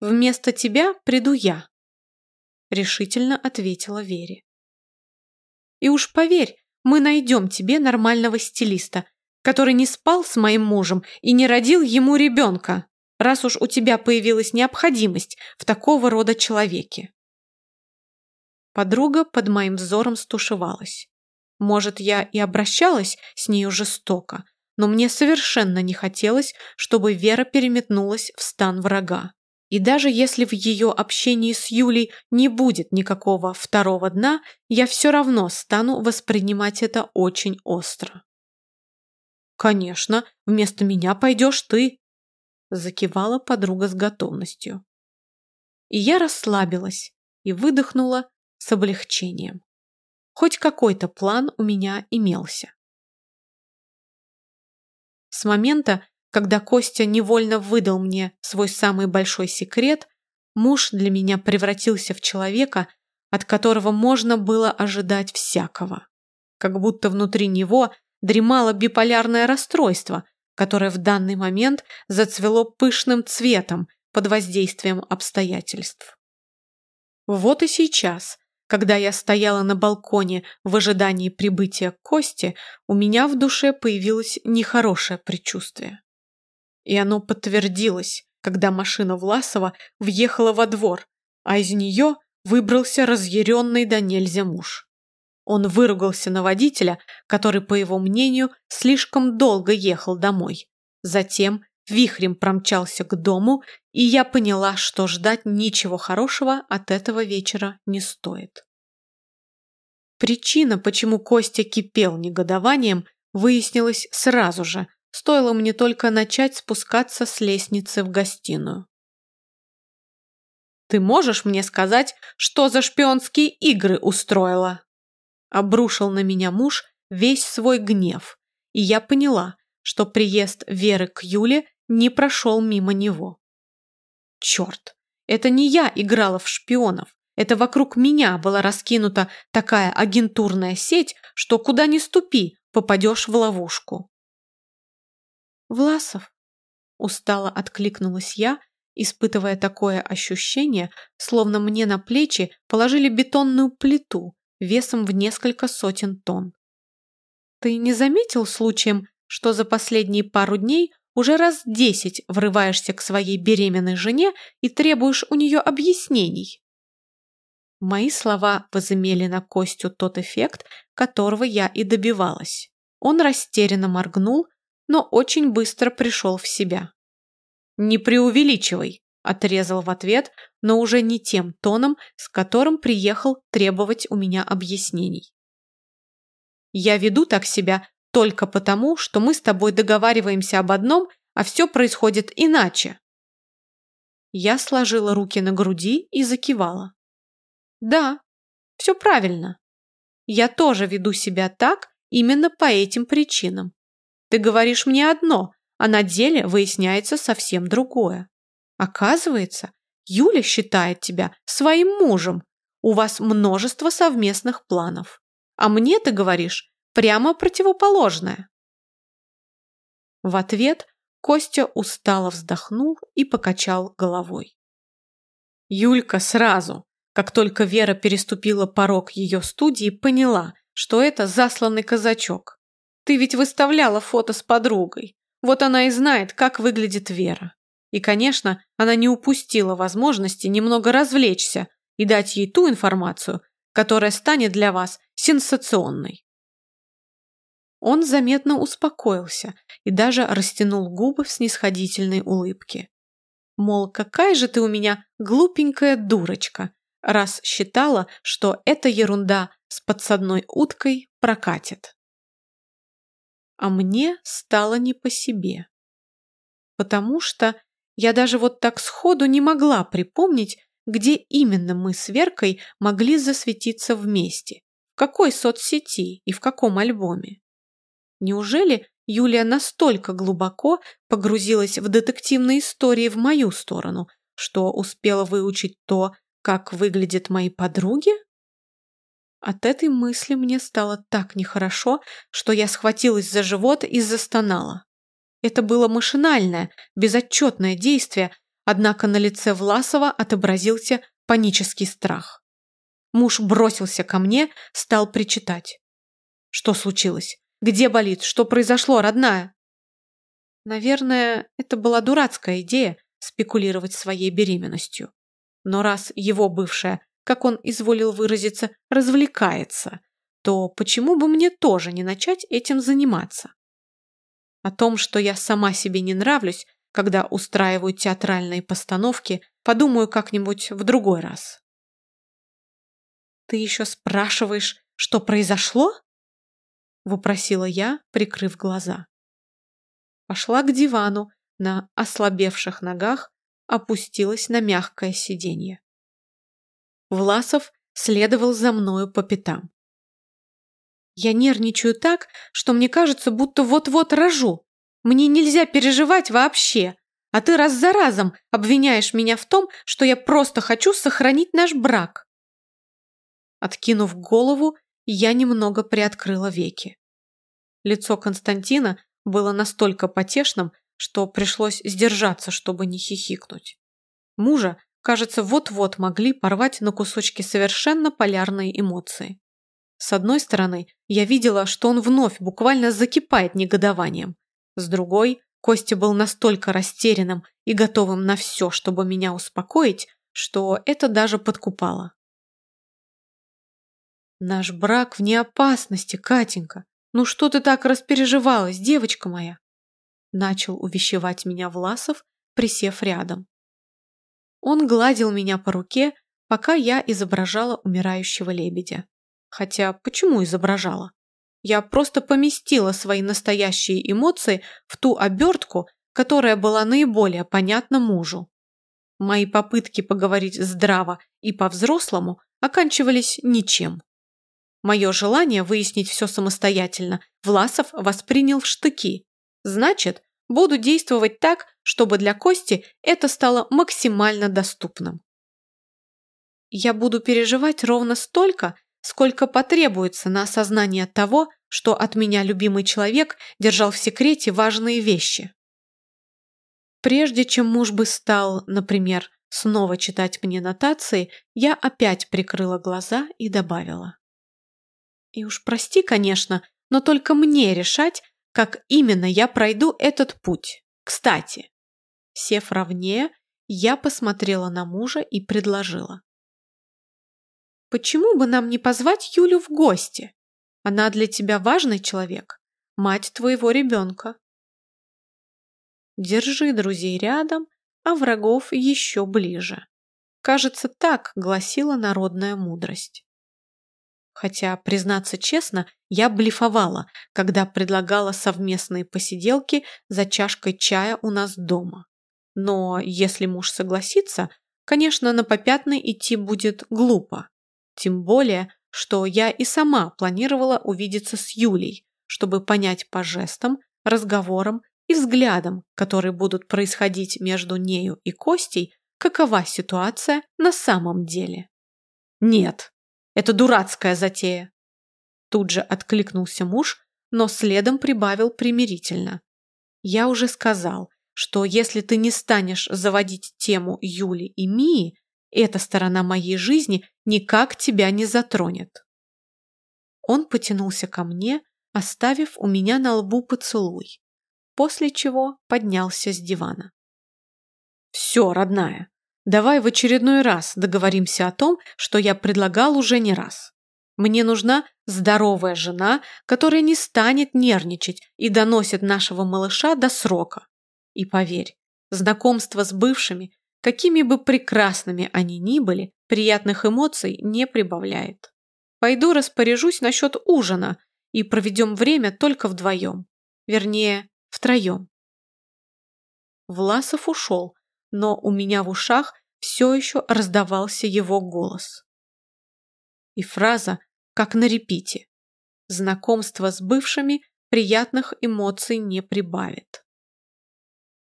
«Вместо тебя приду я», — решительно ответила Вере. «И уж поверь, мы найдем тебе нормального стилиста, который не спал с моим мужем и не родил ему ребенка, раз уж у тебя появилась необходимость в такого рода человеке». Подруга под моим взором стушевалась. Может, я и обращалась с нею жестоко, но мне совершенно не хотелось, чтобы Вера переметнулась в стан врага. И даже если в ее общении с Юлей не будет никакого второго дна, я все равно стану воспринимать это очень остро. «Конечно, вместо меня пойдешь ты», – закивала подруга с готовностью. И я расслабилась и выдохнула с облегчением. Хоть какой-то план у меня имелся. С момента, когда Костя невольно выдал мне свой самый большой секрет, муж для меня превратился в человека, от которого можно было ожидать всякого. Как будто внутри него дремало биполярное расстройство, которое в данный момент зацвело пышным цветом под воздействием обстоятельств. Вот и сейчас, когда я стояла на балконе в ожидании прибытия Кости, у меня в душе появилось нехорошее предчувствие. И оно подтвердилось, когда машина Власова въехала во двор, а из нее выбрался разъяренный до нельзя муж. Он выругался на водителя, который, по его мнению, слишком долго ехал домой. Затем вихрем промчался к дому, и я поняла, что ждать ничего хорошего от этого вечера не стоит. Причина, почему Костя кипел негодованием, выяснилось сразу же, стоило мне только начать спускаться с лестницы в гостиную. «Ты можешь мне сказать, что за шпионские игры устроила?» Обрушил на меня муж весь свой гнев, и я поняла, что приезд Веры к Юле не прошел мимо него. Черт, это не я играла в шпионов, это вокруг меня была раскинута такая агентурная сеть, что куда ни ступи, попадешь в ловушку. «Власов», — устало откликнулась я, испытывая такое ощущение, словно мне на плечи положили бетонную плиту весом в несколько сотен тонн. «Ты не заметил случаем, что за последние пару дней уже раз десять врываешься к своей беременной жене и требуешь у нее объяснений?» Мои слова возымели на Костю тот эффект, которого я и добивалась. Он растерянно моргнул, но очень быстро пришел в себя. «Не преувеличивай», – отрезал в ответ, но уже не тем тоном, с которым приехал требовать у меня объяснений. «Я веду так себя только потому, что мы с тобой договариваемся об одном, а все происходит иначе». Я сложила руки на груди и закивала. Да, все правильно. Я тоже веду себя так именно по этим причинам. Ты говоришь мне одно, а на деле выясняется совсем другое. Оказывается, Юля считает тебя своим мужем. У вас множество совместных планов. А мне ты говоришь прямо противоположное. В ответ Костя устало вздохнул и покачал головой. Юлька сразу, как только Вера переступила порог ее студии, поняла, что это засланный казачок. Ты ведь выставляла фото с подругой. Вот она и знает, как выглядит Вера. И, конечно, она не упустила возможности немного развлечься и дать ей ту информацию, которая станет для вас сенсационной. Он заметно успокоился и даже растянул губы в снисходительной улыбке. Мол, какая же ты у меня глупенькая дурочка, раз считала, что эта ерунда с подсадной уткой прокатит. А мне стало не по себе. Потому что я даже вот так сходу не могла припомнить, где именно мы с Веркой могли засветиться вместе, в какой соцсети и в каком альбоме. Неужели Юлия настолько глубоко погрузилась в детективные истории в мою сторону, что успела выучить то, как выглядят мои подруги? От этой мысли мне стало так нехорошо, что я схватилась за живот и застонала. Это было машинальное, безотчетное действие, однако на лице Власова отобразился панический страх. Муж бросился ко мне, стал причитать. «Что случилось? Где болит? Что произошло, родная?» Наверное, это была дурацкая идея спекулировать своей беременностью. Но раз его бывшая, как он изволил выразиться, развлекается, то почему бы мне тоже не начать этим заниматься? О том, что я сама себе не нравлюсь, когда устраиваю театральные постановки, подумаю как-нибудь в другой раз. «Ты еще спрашиваешь, что произошло?» – выпросила я, прикрыв глаза. Пошла к дивану на ослабевших ногах опустилась на мягкое сиденье. Власов следовал за мною по пятам. Я нервничаю так, что мне кажется, будто вот-вот рожу. Мне нельзя переживать вообще, а ты раз за разом обвиняешь меня в том, что я просто хочу сохранить наш брак. Откинув голову, я немного приоткрыла веки. Лицо Константина было настолько потешным, что пришлось сдержаться, чтобы не хихикнуть. Мужа, кажется, вот-вот могли порвать на кусочки совершенно полярные эмоции. С одной стороны, я видела, что он вновь буквально закипает негодованием. С другой, Костя был настолько растерянным и готовым на все, чтобы меня успокоить, что это даже подкупало. «Наш брак вне опасности, Катенька. Ну что ты так распереживалась, девочка моя?» начал увещевать меня Власов, присев рядом. Он гладил меня по руке, пока я изображала умирающего лебедя. Хотя почему изображала? Я просто поместила свои настоящие эмоции в ту обертку, которая была наиболее понятна мужу. Мои попытки поговорить здраво и по-взрослому оканчивались ничем. Мое желание выяснить все самостоятельно Власов воспринял в штыки. Значит, буду действовать так, чтобы для Кости это стало максимально доступным. Я буду переживать ровно столько, сколько потребуется на осознание того, что от меня любимый человек держал в секрете важные вещи. Прежде чем муж бы стал, например, снова читать мне нотации, я опять прикрыла глаза и добавила. И уж прости, конечно, но только мне решать, как именно я пройду этот путь. Кстати, сев ровнее, я посмотрела на мужа и предложила. Почему бы нам не позвать Юлю в гости? Она для тебя важный человек, мать твоего ребенка. Держи друзей рядом, а врагов еще ближе. Кажется, так гласила народная мудрость. Хотя, признаться честно, я блефовала, когда предлагала совместные посиделки за чашкой чая у нас дома. Но если муж согласится, конечно, на попятный идти будет глупо. Тем более, что я и сама планировала увидеться с Юлей, чтобы понять по жестам, разговорам и взглядам, которые будут происходить между нею и Костей, какова ситуация на самом деле. Нет, это дурацкая затея. Тут же откликнулся муж, но следом прибавил примирительно. Я уже сказал, что если ты не станешь заводить тему Юли и Мии, эта сторона моей жизни никак тебя не затронет. Он потянулся ко мне, оставив у меня на лбу поцелуй, после чего поднялся с дивана. «Все, родная, давай в очередной раз договоримся о том, что я предлагал уже не раз. Мне нужна здоровая жена, которая не станет нервничать и доносит нашего малыша до срока. И поверь, знакомство с бывшими Какими бы прекрасными они ни были, приятных эмоций не прибавляет. Пойду распоряжусь насчет ужина и проведем время только вдвоем. Вернее, втроем. Власов ушел, но у меня в ушах все еще раздавался его голос. И фраза, как на репите. Знакомство с бывшими приятных эмоций не прибавит.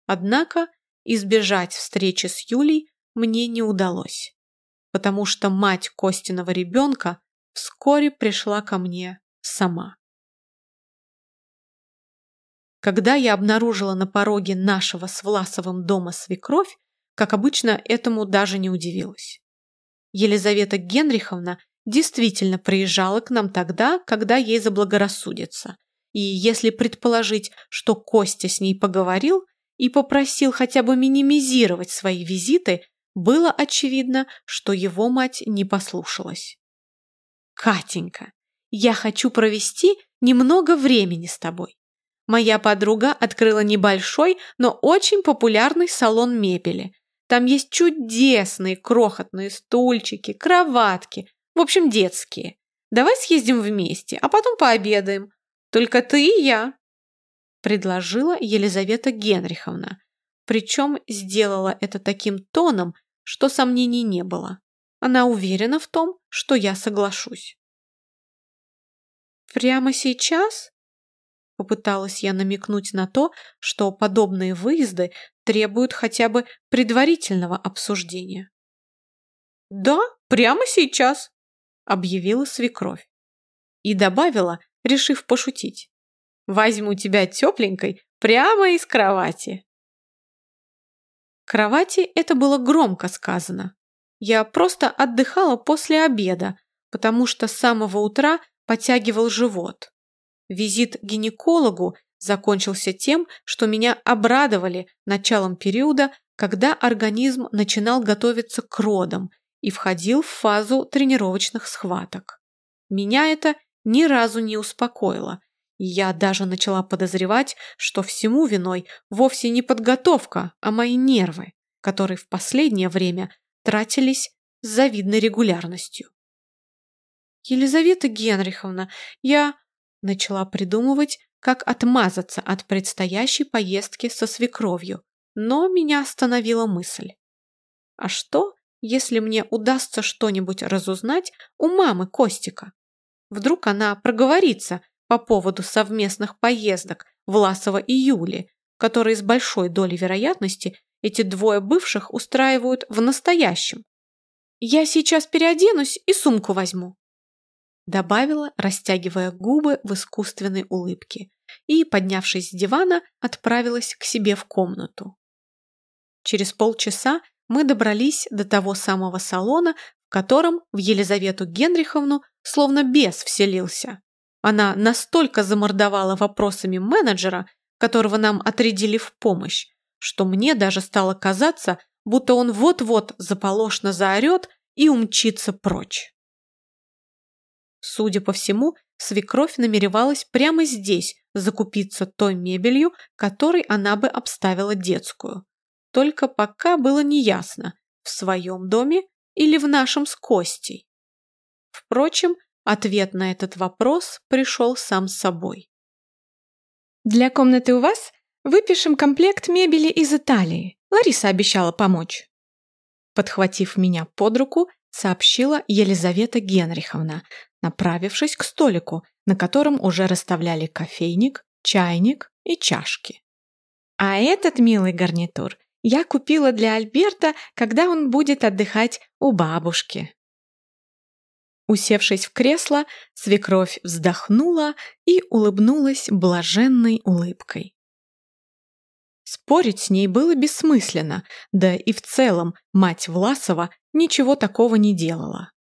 Однако избежать встречи с Юлей мне не удалось, потому что мать Костиного ребенка вскоре пришла ко мне сама. Когда я обнаружила на пороге нашего с Власовым дома свекровь, как обычно, этому даже не удивилась. Елизавета Генриховна действительно приезжала к нам тогда, когда ей заблагорассудится. И если предположить, что Костя с ней поговорил, и попросил хотя бы минимизировать свои визиты, было очевидно, что его мать не послушалась. «Катенька, я хочу провести немного времени с тобой. Моя подруга открыла небольшой, но очень популярный салон мебели. Там есть чудесные крохотные стульчики, кроватки, в общем, детские. Давай съездим вместе, а потом пообедаем. Только ты и я предложила Елизавета Генриховна, причем сделала это таким тоном, что сомнений не было. Она уверена в том, что я соглашусь. «Прямо сейчас?» Попыталась я намекнуть на то, что подобные выезды требуют хотя бы предварительного обсуждения. «Да, прямо сейчас», — объявила свекровь. И добавила, решив пошутить. Возьму тебя тепленькой прямо из кровати. Кровати это было громко сказано. Я просто отдыхала после обеда, потому что с самого утра подтягивал живот. Визит к гинекологу закончился тем, что меня обрадовали началом периода, когда организм начинал готовиться к родам и входил в фазу тренировочных схваток. Меня это ни разу не успокоило, я даже начала подозревать, что всему виной вовсе не подготовка, а мои нервы, которые в последнее время тратились с завидной регулярностью. «Елизавета Генриховна, я... Начала придумывать, как отмазаться от предстоящей поездки со свекровью, но меня остановила мысль. А что, если мне удастся что-нибудь разузнать у мамы Костика? Вдруг она проговорится по поводу совместных поездок Власова и Юли, которые с большой долей вероятности эти двое бывших устраивают в настоящем. «Я сейчас переоденусь и сумку возьму», добавила, растягивая губы в искусственной улыбке, и, поднявшись с дивана, отправилась к себе в комнату. Через полчаса мы добрались до того самого салона, в котором в Елизавету Генриховну словно бес вселился. Она настолько замордовала вопросами менеджера, которого нам отрядили в помощь, что мне даже стало казаться, будто он вот-вот заполошно заорет и умчится прочь. Судя по всему, свекровь намеревалась прямо здесь закупиться той мебелью, которой она бы обставила детскую. Только пока было неясно, в своем доме или в нашем с Костей. Впрочем, ответ на этот вопрос пришел сам собой. «Для комнаты у вас выпишем комплект мебели из Италии. Лариса обещала помочь». Подхватив меня под руку, сообщила Елизавета Генриховна, направившись к столику, на котором уже расставляли кофейник, чайник и чашки. А этот милый гарнитур я купила для Альберта, когда он будет отдыхать у бабушки. Усевшись в кресло, свекровь вздохнула и улыбнулась блаженной улыбкой. Спорить с ней было бессмысленно, да и в целом мать Власова ничего такого не делала.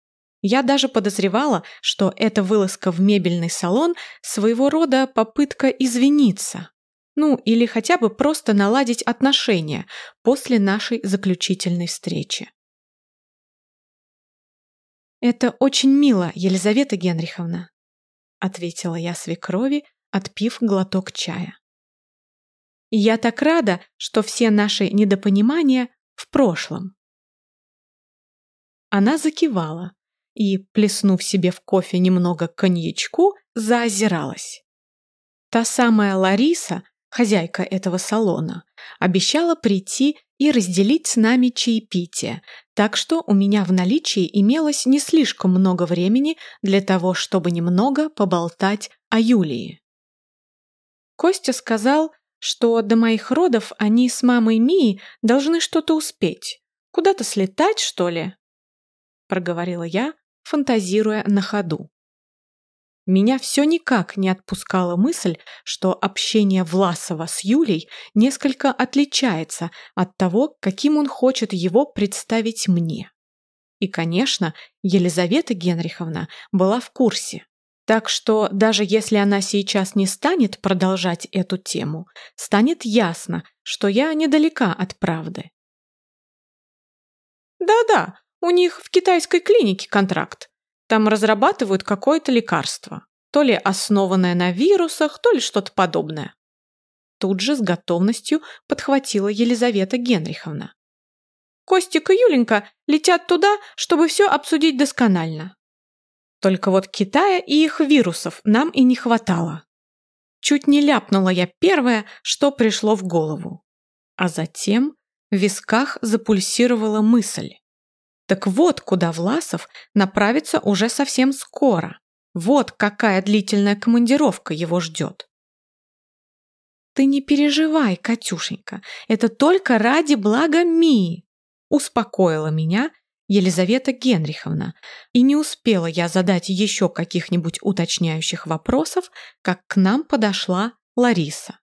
Я даже подозревала, что эта вылазка в мебельный салон своего рода попытка извиниться. Ну, или хотя бы просто наладить отношения после нашей заключительной встречи. «Это очень мило, Елизавета Генриховна», ответила я свекрови, отпив глоток чая. «Я так рада, что все наши недопонимания в прошлом». Она закивала, и, плеснув себе в кофе немного коньячку, заозиралась. Та самая Лариса, хозяйка этого салона, обещала прийти и разделить с нами чаепитие, так что у меня в наличии имелось не слишком много времени для того, чтобы немного поболтать о Юлии. Костя сказал, что до моих родов они с мамой Мии должны что-то успеть. Куда-то слетать, что ли? Проговорила я, фантазируя на ходу. Меня все никак не отпускала мысль, что общение Власова с Юлей несколько отличается от того, каким он хочет его представить мне. И, конечно, Елизавета Генриховна была в курсе. Так что даже если она сейчас не станет продолжать эту тему, станет ясно, что я недалека от правды. «Да-да, у них в китайской клинике контракт. Там разрабатывают какое-то лекарство. То ли основанное на вирусах, то ли что-то подобное. Тут же с готовностью подхватила Елизавета Генриховна. Костик и Юленька летят туда, чтобы все обсудить досконально. Только вот Китая и их вирусов нам и не хватало. Чуть не ляпнула я первое, что пришло в голову. А затем в висках запульсировала мысль. Так вот, куда Власов направится уже совсем скоро. Вот какая длительная командировка его ждет. «Ты не переживай, Катюшенька, это только ради блага Мии», успокоила меня Елизавета Генриховна, и не успела я задать еще каких-нибудь уточняющих вопросов, как к нам подошла Лариса.